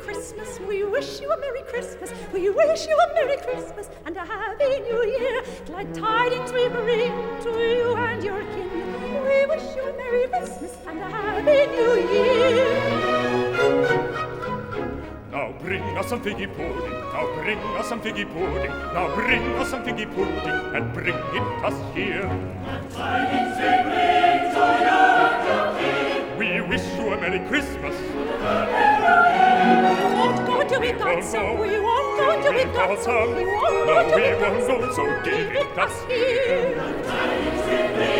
Christmas. We wish you a Merry Christmas We wish you a Merry Christmas and a Happy New Year. Glad tidings we bring to you and your kin. We wish you a Merry Christmas and a Happy New Year. Now bring us some figgy pudding, now bring us some figgy pudding, now bring us some figgy pudding, and bring it us here. And tidings we bring you a Merry Christmas. Won't go to be handsome, we won't go to be handsome, we won't go to be handsome, so give it us here.